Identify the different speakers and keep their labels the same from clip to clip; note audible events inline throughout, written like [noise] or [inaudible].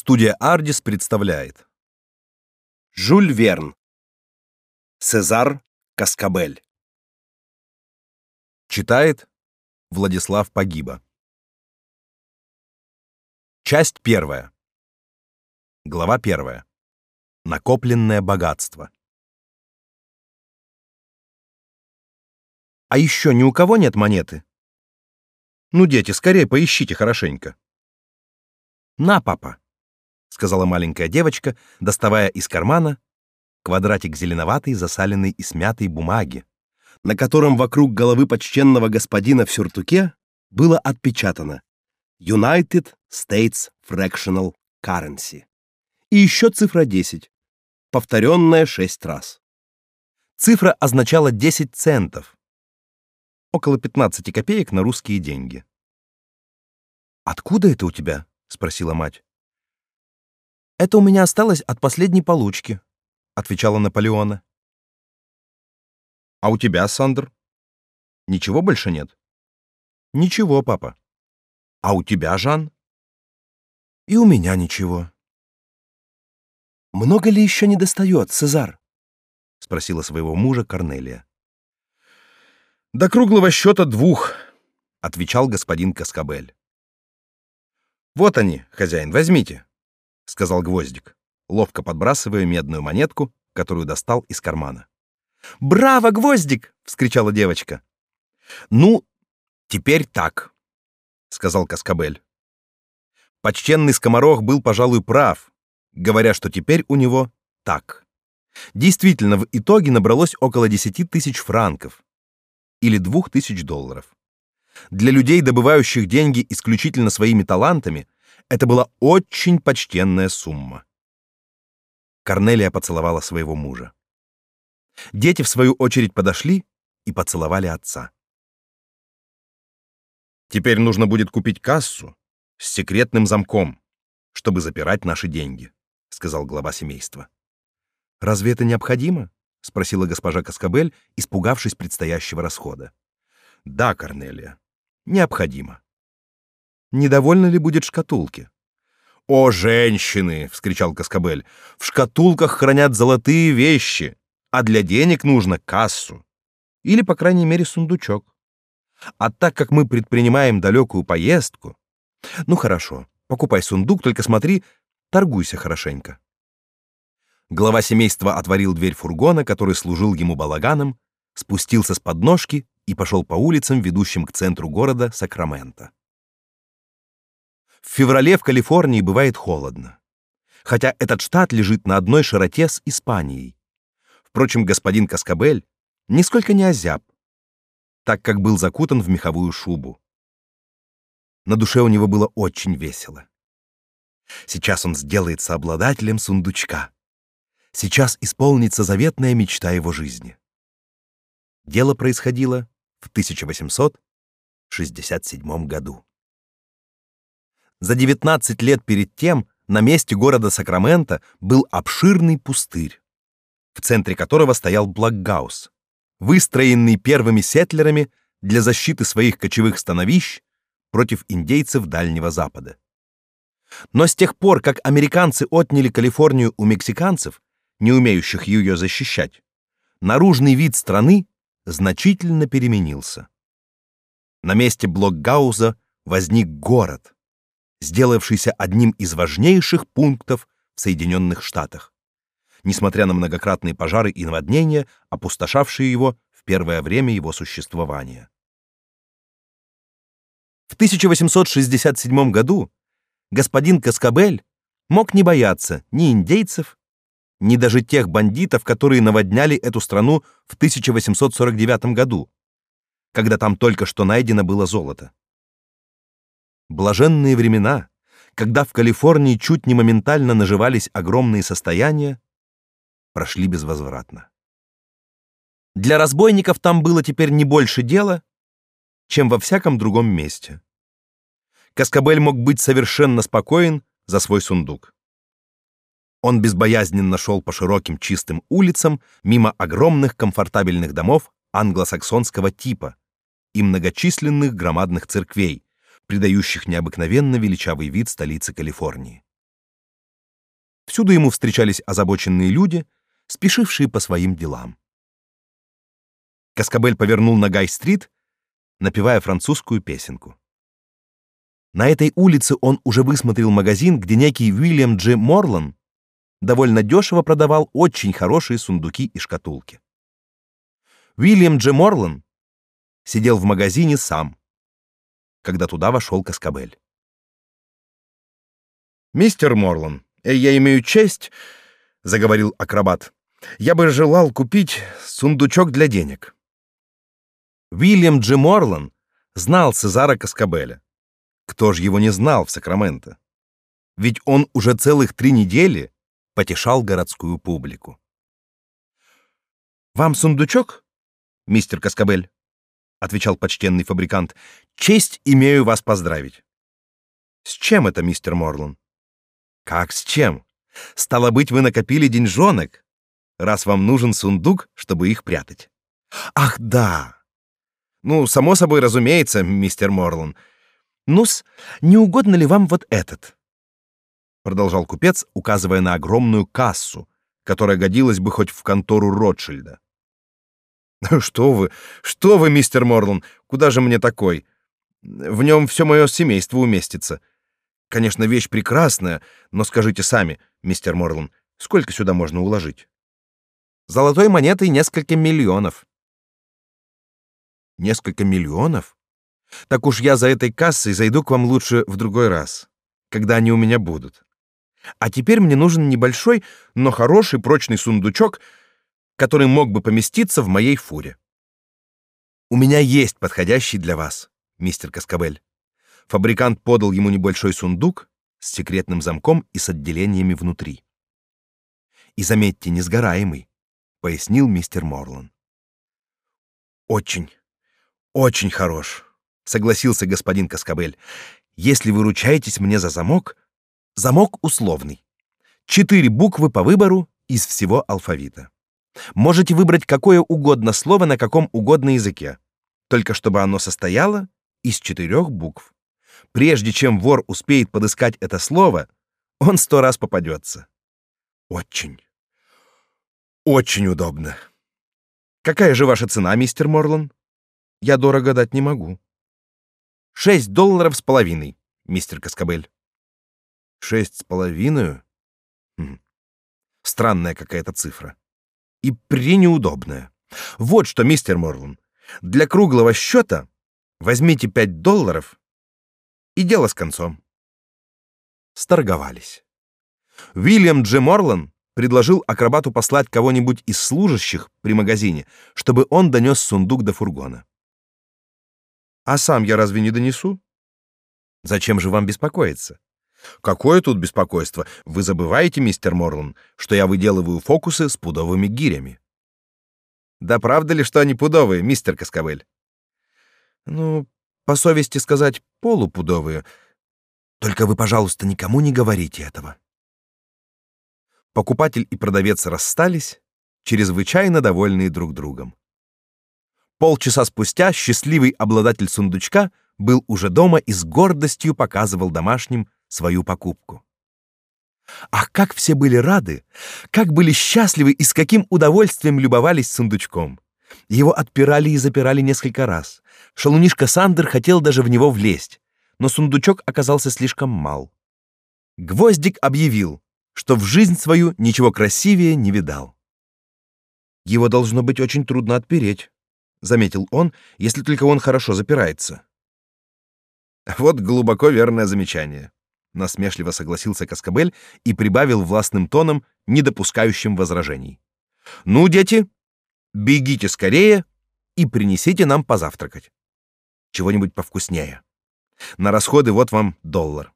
Speaker 1: Студия Ardis представляет. Жюль Верн. Сезар Каскабель. Читает Владислав Погиба. Часть первая. Глава первая. Накопленное богатство. А еще ни у кого нет монеты? Ну, дети, скорее поищите хорошенько. На, папа сказала маленькая девочка, доставая из кармана квадратик зеленоватой, засаленной и смятой бумаги, на котором вокруг головы почтенного господина в сюртуке было отпечатано United States Fractional Currency. И еще цифра 10, повторенная шесть раз. Цифра означала 10 центов. Около 15 копеек на русские деньги. Откуда это у тебя? спросила мать. Это у меня осталось от последней получки, отвечала Наполеона. А у тебя, Сандр? Ничего больше нет? Ничего, папа. А у тебя, Жан? И у меня ничего. Много ли еще не достает, Цезар? спросила своего мужа Корнелия. До круглого счета двух, отвечал господин Каскабель. Вот они, хозяин, возьмите сказал Гвоздик, ловко подбрасывая медную монетку, которую достал из кармана. "Браво, Гвоздик!" вскричала девочка. "Ну, теперь так", сказал Каскабель. Почтенный скоморох был, пожалуй, прав, говоря, что теперь у него так. Действительно, в итоге набралось около десяти тысяч франков или двух тысяч долларов. Для людей, добывающих деньги исключительно своими талантами, это была очень почтенная сумма. Корнелия поцеловала своего мужа. Дети в свою очередь подошли и поцеловали отца. Теперь нужно будет купить кассу с секретным замком, чтобы запирать наши деньги, сказал глава семейства. Разве это необходимо? спросила госпожа Каскабель, испугавшись предстоящего расхода. Да, Корнелия, необходимо. Недовольно ли будет шкатулки? О, женщины, вскричал Каскабель. В шкатулках хранят золотые вещи, а для денег нужно кассу или, по крайней мере, сундучок. А так как мы предпринимаем далекую поездку, ну хорошо, покупай сундук, только смотри, торгуйся хорошенько. Глава семейства отворил дверь фургона, который служил ему балаганом, спустился с подножки и пошел по улицам, ведущим к центру города Сакраменто. В феврале в Калифорнии бывает холодно, хотя этот штат лежит на одной широте с Испанией. Впрочем, господин Каскабель нисколько не озяб, так как был закутан в меховую шубу. На душе у него было очень весело. Сейчас он сделается обладателем сундучка. Сейчас исполнится заветная мечта его жизни. Дело происходило в 1867 году. За 19 лет перед тем на месте города Сакраменто был обширный пустырь, в центре которого стоял Блокгаус, выстроенный первыми сетлерами для защиты своих кочевых становищ против индейцев Дальнего Запада. Но с тех пор, как американцы отняли Калифорнию у мексиканцев, не умеющих ее защищать, наружный вид страны значительно переменился. На месте Блокгауза возник город, сделавшийся одним из важнейших пунктов в Соединенных Штатах, несмотря на многократные пожары и наводнения, опустошавшие его в первое время его существования. В 1867 году господин Каскабель мог не бояться ни индейцев, ни даже тех бандитов, которые наводняли эту страну в 1849 году, когда там только что найдено было золото. Блаженные времена, когда в Калифорнии чуть не моментально наживались огромные состояния, прошли безвозвратно. Для разбойников там было теперь не больше дела, чем во всяком другом месте. Каскабель мог быть совершенно спокоен за свой сундук. Он безбоязненно шел по широким чистым улицам мимо огромных комфортабельных домов англосаксонского типа и многочисленных громадных церквей, придающих необыкновенно величавый вид столицы Калифорнии. Всюду ему встречались озабоченные люди, спешившие по своим делам. Каскабель повернул на Гай-стрит, напевая французскую песенку. На этой улице он уже высмотрел магазин, где некий Уильям Дж. Морлан довольно дешево продавал очень хорошие сундуки и шкатулки. Уильям Дж. Морлан сидел в магазине сам, когда туда вошел Каскабель. «Мистер Морлан, я имею честь», — заговорил акробат, — «я бы желал купить сундучок для денег». Уильям Дж. Морлан знал Цезара Каскабеля. Кто же его не знал в Сакраменто? Ведь он уже целых три недели потешал городскую публику. «Вам сундучок, мистер Каскабель?» — отвечал почтенный фабрикант. «Честь имею вас поздравить». «С чем это, мистер Морлан?» «Как с чем? Стало быть, вы накопили деньжонок, раз вам нужен сундук, чтобы их прятать». «Ах, да!» «Ну, само собой разумеется, мистер Морлан. Ну-с, не угодно ли вам вот этот?» Продолжал купец, указывая на огромную кассу, которая годилась бы хоть в контору Ротшильда. [laughs] «Что вы, что вы, мистер Морлан, куда же мне такой? В нем все мое семейство уместится. Конечно, вещь прекрасная, но скажите сами, мистер Морлан, сколько сюда можно уложить?» «Золотой монетой несколько миллионов». «Несколько миллионов?» Так уж я за этой кассой зайду к вам лучше в другой раз, когда они у меня будут. А теперь мне нужен небольшой, но хороший прочный сундучок, который мог бы поместиться в моей фуре. У меня есть подходящий для вас, мистер Каскабель. Фабрикант подал ему небольшой сундук с секретным замком и с отделениями внутри. И заметьте, несгораемый, пояснил мистер Морлан. Очень, очень хорош согласился господин Каскабель. Если вы ручаетесь мне за замок, замок условный. Четыре буквы по выбору из всего алфавита. Можете выбрать какое угодно слово на каком угодно языке, только чтобы оно состояло из четырех букв. Прежде чем вор успеет подыскать это слово, он сто раз попадется. Очень, очень удобно. Какая же ваша цена, мистер Морлан? Я дорого дать не могу. Шесть долларов с половиной, мистер Каскабель. Шесть с половиной? Хм. Странная какая-то цифра. И пренеудобная. Вот что, мистер Морлан, для круглого счета возьмите пять долларов и дело с концом. Сторговались. Уильям Дж. Морлан предложил акробату послать кого-нибудь из служащих при магазине, чтобы он донес сундук до фургона. А сам я разве не донесу? Зачем же вам беспокоиться? Какое тут беспокойство? Вы забываете, мистер Морлан, что я выделываю фокусы с пудовыми гирями. Да правда ли, что они пудовые, мистер Каскавель? Ну, по совести сказать, полупудовые. Только вы, пожалуйста, никому не говорите этого. Покупатель и продавец расстались, чрезвычайно довольные друг другом. Полчаса спустя счастливый обладатель сундучка был уже дома и с гордостью показывал домашним свою покупку. Ах, как все были рады, как были счастливы и с каким удовольствием любовались сундучком. Его отпирали и запирали несколько раз. Шалунишка Сандер хотел даже в него влезть, но сундучок оказался слишком мал. Гвоздик объявил, что в жизнь свою ничего красивее не видал. Его должно быть очень трудно отпереть, заметил он, если только он хорошо запирается. Вот глубоко верное замечание, насмешливо согласился Каскабель и прибавил властным тоном, не допускающим возражений. Ну, дети, бегите скорее и принесите нам позавтракать. Чего-нибудь повкуснее. На расходы вот вам доллар.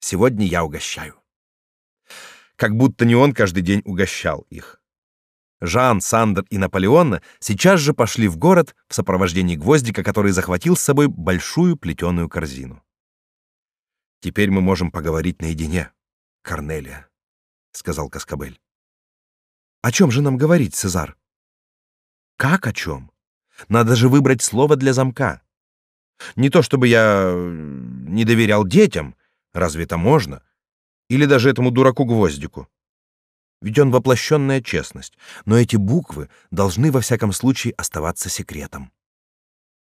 Speaker 1: Сегодня я угощаю. Как будто не он каждый день угощал их. Жан, Сандер и Наполеон сейчас же пошли в город в сопровождении Гвоздика, который захватил с собой большую плетеную корзину. Теперь мы можем поговорить наедине, Корнелия, сказал Каскабель. О чем же нам говорить, Цезар? Как о чем? Надо же выбрать слово для замка. Не то чтобы я не доверял детям, разве это можно? Или даже этому дураку Гвоздику, ведь он воплощенная честность, но эти буквы должны во всяком случае оставаться секретом.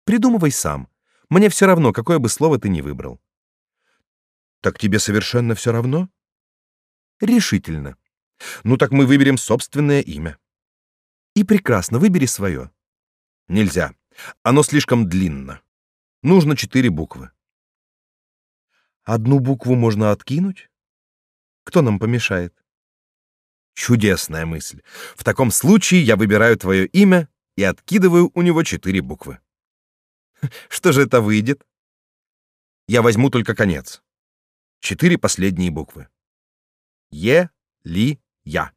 Speaker 1: Придумывай сам. Мне все равно, какое бы слово ты ни выбрал. Так тебе совершенно все равно? Решительно. Ну так мы выберем собственное имя. И прекрасно, выбери свое. Нельзя. Оно слишком длинно. Нужно четыре буквы. Одну букву можно откинуть? Кто нам помешает? Чудесная мысль. В таком случае я выбираю твое имя и откидываю у него четыре буквы. [laughs] Что же это выйдет? Я возьму только конец. Четыре последние буквы. Е, Ли, Я.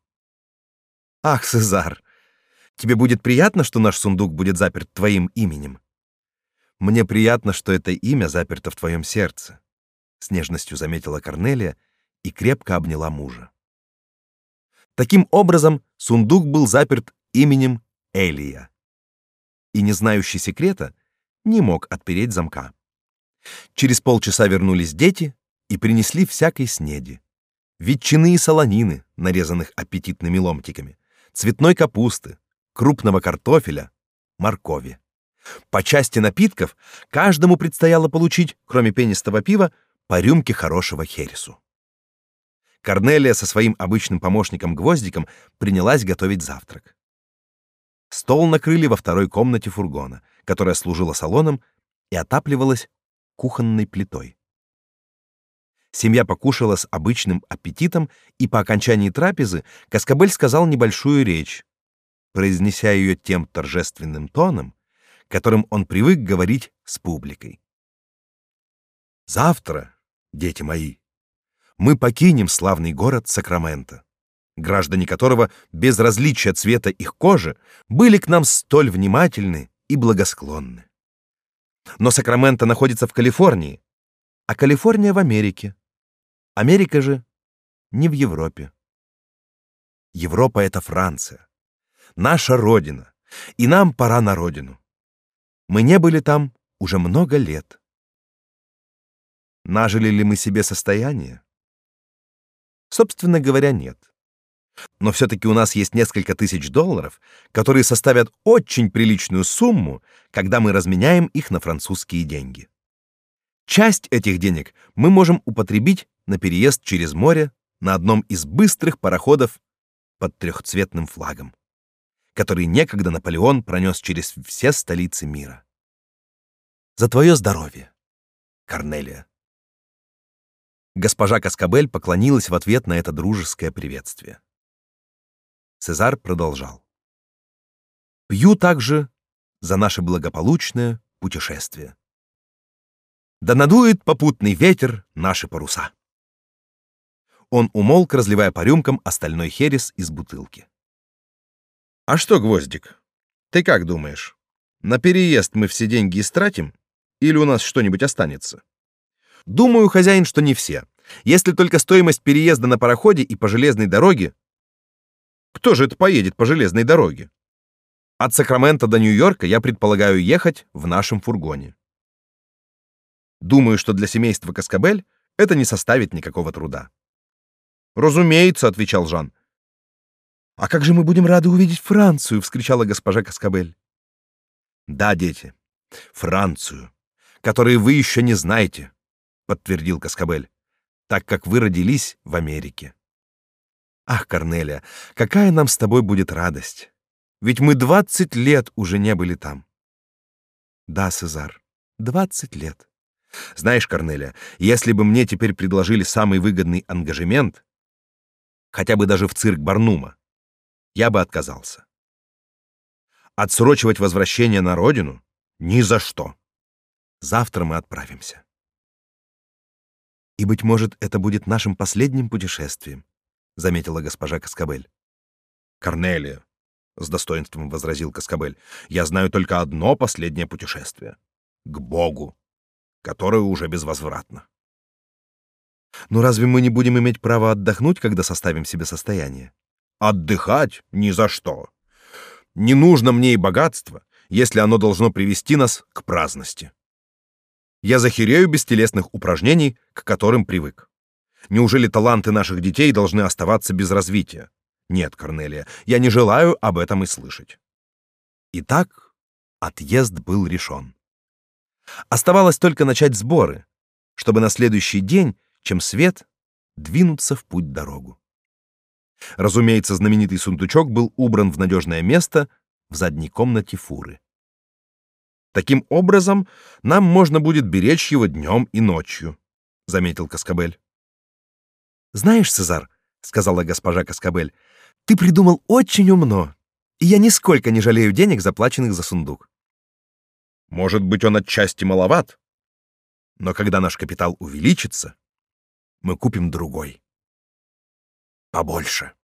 Speaker 1: Ах, Сезар, тебе будет приятно, что наш сундук будет заперт твоим именем? Мне приятно, что это имя заперто в твоем сердце, с нежностью заметила Корнелия и крепко обняла мужа. Таким образом, сундук был заперт именем Элия. И не знающий секрета не мог отпереть замка. Через полчаса вернулись дети и принесли всякой снеди. Ветчины и солонины, нарезанных аппетитными ломтиками, цветной капусты, крупного картофеля, моркови. По части напитков каждому предстояло получить, кроме пенистого пива, по рюмке хорошего хересу. Корнелия со своим обычным помощником Гвоздиком принялась готовить завтрак. Стол накрыли во второй комнате фургона, которая служила салоном и отапливалась кухонной плитой. Семья покушала с обычным аппетитом, и по окончании трапезы Каскабель сказал небольшую речь, произнеся ее тем торжественным тоном, которым он привык говорить с публикой. «Завтра, дети мои, мы покинем славный город Сакраменто, граждане которого без различия цвета их кожи были к нам столь внимательны и благосклонны. Но Сакраменто находится в Калифорнии, а Калифорния в Америке. Америка же не в Европе. Европа это Франция, наша родина, и нам пора на родину. Мы не были там уже много лет. Нажили ли мы себе состояние? Собственно говоря, нет. Но все-таки у нас есть несколько тысяч долларов, которые составят очень приличную сумму, когда мы разменяем их на французские деньги. Часть этих денег мы можем употребить на переезд через море на одном из быстрых пароходов под трехцветным флагом, который некогда Наполеон пронес через все столицы мира. За твое здоровье, Корнелия. Госпожа Каскабель поклонилась в ответ на это дружеское приветствие. Цезарь продолжал. Пью также за наше благополучное путешествие. Да надует попутный ветер наши паруса. Он умолк, разливая по рюмкам остальной херес из бутылки. А что, Гвоздик? Ты как думаешь? На переезд мы все деньги истратим или у нас что-нибудь останется? Думаю, хозяин, что не все. Если только стоимость переезда на пароходе и по железной дороге. Кто же это поедет по железной дороге? От Сакрамента до Нью-Йорка я предполагаю ехать в нашем фургоне. Думаю, что для семейства Каскабель это не составит никакого труда. Разумеется, отвечал Жан. А как же мы будем рады увидеть Францию, вскричала госпожа Каскабель. Да, дети, Францию, которую вы еще не знаете, подтвердил Каскабель, так как вы родились в Америке. Ах, Корнелия, какая нам с тобой будет радость! Ведь мы двадцать лет уже не были там. Да, Сезар, двадцать лет. Знаешь, Корнелия, если бы мне теперь предложили самый выгодный ангажемент, хотя бы даже в цирк Барнума, я бы отказался. Отсрочивать возвращение на родину ни за что. Завтра мы отправимся. И быть может, это будет нашим последним путешествием, заметила госпожа Каскабель. Корнелия, с достоинством возразил Каскабель. Я знаю только одно последнее путешествие к Богу, которое уже безвозвратно. Но разве мы не будем иметь право отдохнуть, когда составим себе состояние? Отдыхать ни за что. Не нужно мне и богатство, если оно должно привести нас к праздности. Я захерею без телесных упражнений, к которым привык. Неужели таланты наших детей должны оставаться без развития? Нет, Корнелия, я не желаю об этом и слышать. Итак, отъезд был решен. Оставалось только начать сборы, чтобы на следующий день, чем свет, двинуться в путь дорогу. Разумеется, знаменитый сундучок был убран в надежное место в задней комнате фуры. Таким образом, нам можно будет беречь его днем и ночью, заметил Каскабель. Знаешь, Цезар, сказала госпожа Каскабель, ты придумал очень умно, и я нисколько не жалею денег, заплаченных за сундук. Может быть, он отчасти маловат, но когда наш капитал увеличится, мы купим другой. Побольше.